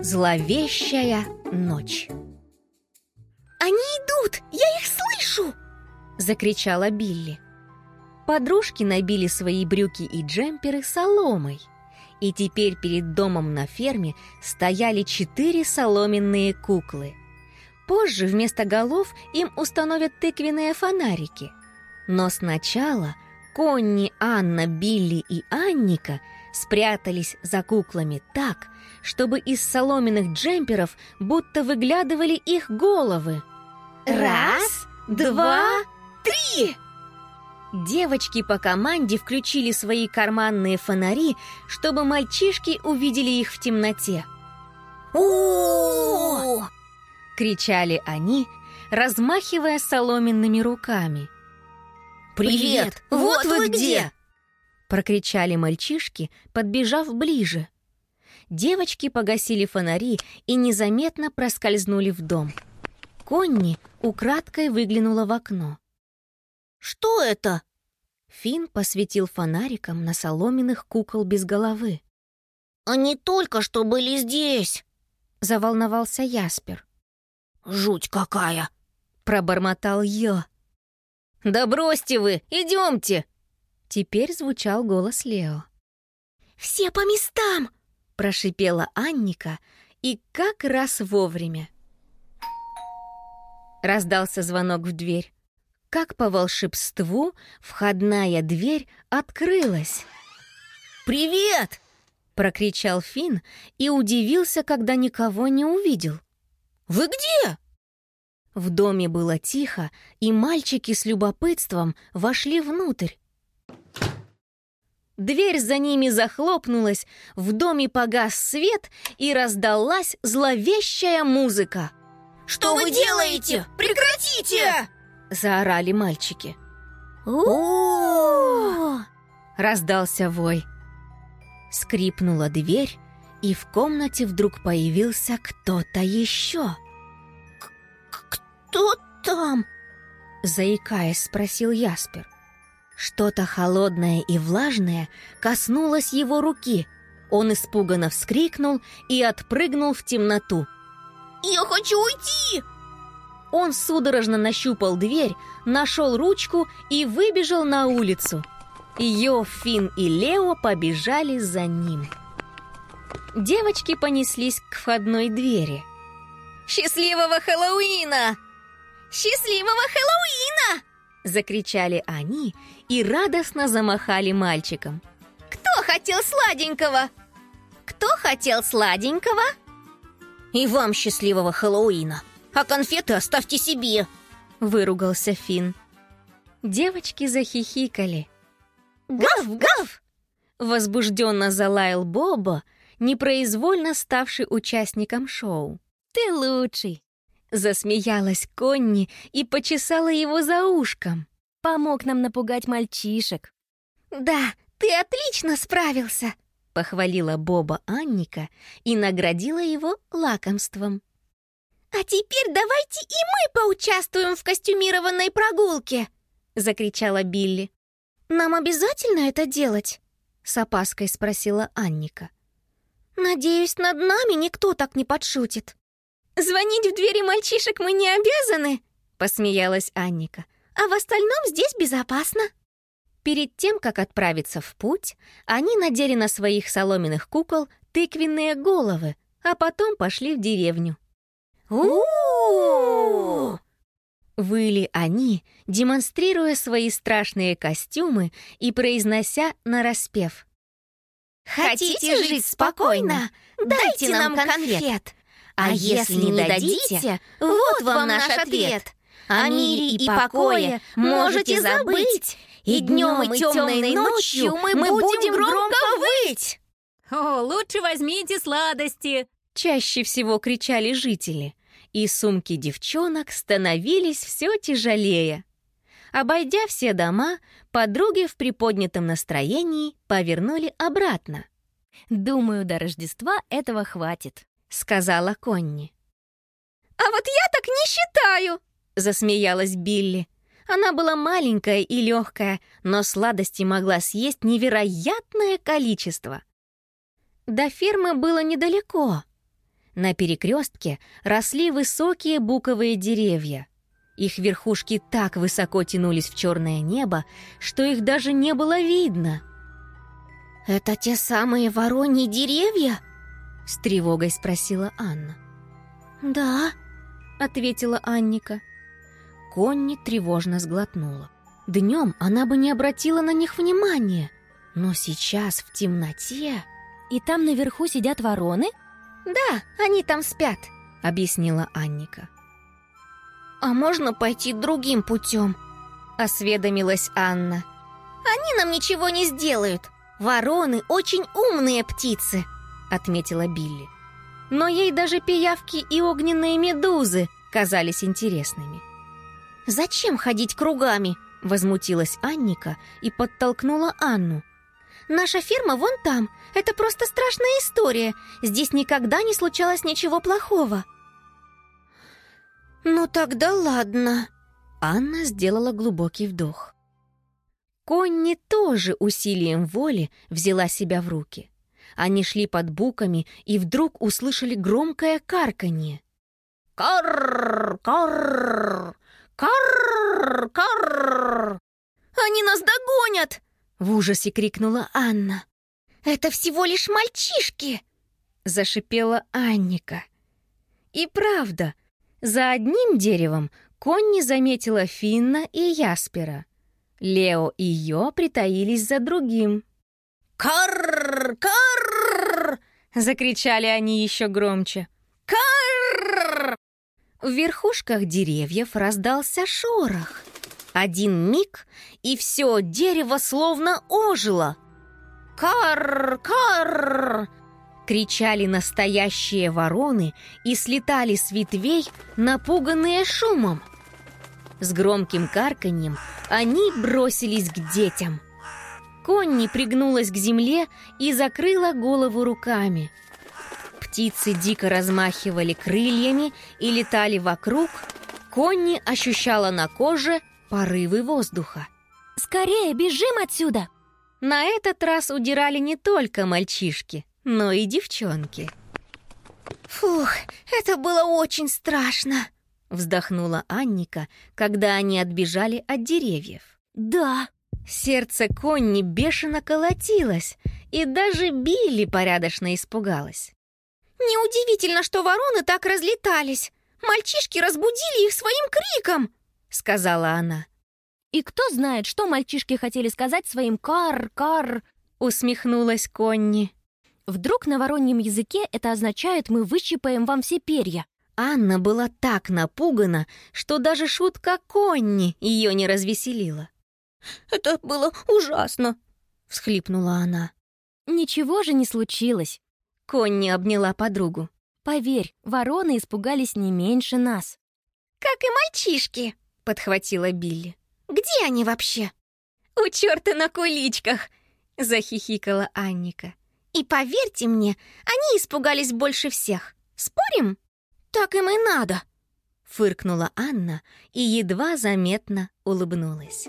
Зловещая ночь. «Они идут! Я их слышу!» — закричала Билли. Подружки набили свои брюки и джемперы соломой. И теперь перед домом на ферме стояли четыре соломенные куклы. Позже вместо голов им установят тыквенные фонарики. Но сначала Конни, Анна, Билли и Анника спрятались за куклами так, чтобы из соломенных джемперов будто выглядывали их головы. Раз, два, три! Девочки по команде включили свои карманные фонари, чтобы мальчишки увидели их в темноте. О! кричали они, размахивая соломенными руками. Привет! Вот вы где! Прокричали мальчишки, подбежав ближе. Девочки погасили фонари и незаметно проскользнули в дом. Конни украдкой выглянула в окно. Что это? Фин посветил фонариком на соломенных кукол без головы. Они только что были здесь, заволновался Яспер. Жуть какая, пробормотал Йо. Да бросьте вы, идемте! Теперь звучал голос Лео. Все по местам, прошипела Анника, и как раз вовремя. Раздался звонок в дверь. Как по волшебству, входная дверь открылась. «Привет!» — прокричал Финн и удивился, когда никого не увидел. «Вы где?» В доме было тихо, и мальчики с любопытством вошли внутрь. Дверь за ними захлопнулась, в доме погас свет и раздалась зловещая музыка. «Что вы делаете? Прекратите!» — заорали мальчики. о раздался вой. Скрипнула дверь, и в комнате вдруг появился кто-то еще. «Кто там?» — заикаясь, спросил Яспер. Что-то холодное и влажное коснулось его руки. Он испуганно вскрикнул и отпрыгнул в темноту. «Я хочу уйти!» Он судорожно нащупал дверь, нашел ручку и выбежал на улицу. Йо, Фин и Лео побежали за ним. Девочки понеслись к входной двери. «Счастливого Хэллоуина!» «Счастливого Хэллоуина!» Закричали они и радостно замахали мальчиком. «Кто хотел сладенького?» «Кто хотел сладенького?» «И вам счастливого Хэллоуина!» а конфеты оставьте себе!» — выругался Финн. Девочки захихикали. «Гав-гав!» — возбужденно залаял Бобо, непроизвольно ставший участником шоу. «Ты лучший!» — засмеялась Конни и почесала его за ушком. Помог нам напугать мальчишек. «Да, ты отлично справился!» — похвалила Боба Анника и наградила его лакомством. «А теперь давайте и мы поучаствуем в костюмированной прогулке!» — закричала Билли. «Нам обязательно это делать?» — с опаской спросила Анника. «Надеюсь, над нами никто так не подшутит». «Звонить в двери мальчишек мы не обязаны!» — посмеялась Анника. «А в остальном здесь безопасно». Перед тем, как отправиться в путь, они надели на своих соломенных кукол тыквенные головы, а потом пошли в деревню у Выли они, демонстрируя свои страшные костюмы и произнося нараспев. «Хотите жить спокойно? Дайте нам конфет! А если не дадите, вот вам наш ответ! О мире и покое можете забыть, и днем и темной ночью мы будем громко выть!» «О, лучше возьмите сладости!» Чаще всего кричали жители и сумки девчонок становились все тяжелее. Обойдя все дома, подруги в приподнятом настроении повернули обратно. «Думаю, до Рождества этого хватит», — сказала Конни. «А вот я так не считаю!» — засмеялась Билли. Она была маленькая и легкая, но сладости могла съесть невероятное количество. До фермы было недалеко, На перекрестке росли высокие буковые деревья. Их верхушки так высоко тянулись в черное небо, что их даже не было видно. «Это те самые вороньи деревья?» — с тревогой спросила Анна. «Да», — ответила Анника. Конни тревожно сглотнула. Днем она бы не обратила на них внимания, но сейчас в темноте... «И там наверху сидят вороны?» «Да, они там спят», — объяснила Анника. «А можно пойти другим путем?» — осведомилась Анна. «Они нам ничего не сделают. Вороны очень умные птицы», — отметила Билли. Но ей даже пиявки и огненные медузы казались интересными. «Зачем ходить кругами?» — возмутилась Анника и подтолкнула Анну. «Наша ферма вон там. Это просто страшная история. Здесь никогда не случалось ничего плохого». «Ну тогда ладно». Анна сделала глубокий вдох. Конни тоже усилием воли взяла себя в руки. Они шли под буками и вдруг услышали громкое карканье. «Карр! Карр! Карр! Карр!» «Они нас догонят!» — в ужасе крикнула Анна. «Это всего лишь мальчишки!» — зашипела Анника. И правда, за одним деревом Конни заметила Финна и Яспера. Лео и Йо притаились за другим. «Карр! Карр!» — закричали они еще громче. «Карр!» В верхушках деревьев раздался шорох. Один миг, и все дерево словно ожило. «Карр! Карр!» кричали настоящие вороны и слетали с ветвей, напуганные шумом. С громким карканьем они бросились к детям. Конни пригнулась к земле и закрыла голову руками. Птицы дико размахивали крыльями и летали вокруг. Конни ощущала на коже порывы воздуха. «Скорее бежим отсюда!» На этот раз удирали не только мальчишки но и девчонки. «Фух, это было очень страшно!» Вздохнула Анника, когда они отбежали от деревьев. «Да!» Сердце Конни бешено колотилось, и даже Билли порядочно испугалась. «Неудивительно, что вороны так разлетались. Мальчишки разбудили их своим криком!» — сказала она. «И кто знает, что мальчишки хотели сказать своим «кар-кар»?» — усмехнулась Конни. Вдруг на вороньем языке это означает «мы выщипаем вам все перья». Анна была так напугана, что даже шутка Конни ее не развеселила. «Это было ужасно», — всхлипнула она. «Ничего же не случилось». Конни обняла подругу. «Поверь, вороны испугались не меньше нас». «Как и мальчишки», — подхватила Билли. «Где они вообще?» «У черта на куличках», — захихикала Анника. И поверьте мне, они испугались больше всех. Спорим? Так им и надо. Фыркнула Анна и едва заметно улыбнулась.